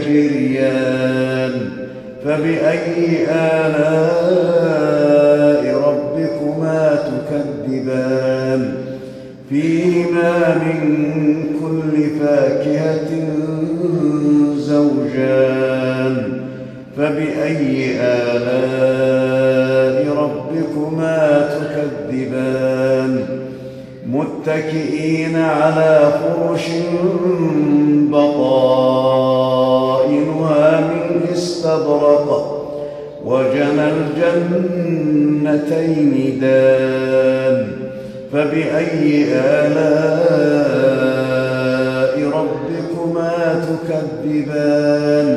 تجريان فبأي آلاء ربكما تكذبان؟ فيهما من كل فاكهة زوجان. فبأي آلاء ربكما تكذبان؟ متكئين على فرش من استبرق وجنى الجنتين دان فبأي آلاء ربكما تكذبان؟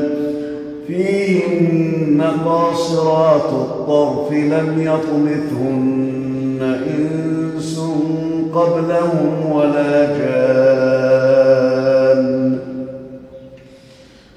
فيهن قاصرات الطرف لم يطمثهن إنس قبلهم ولا جان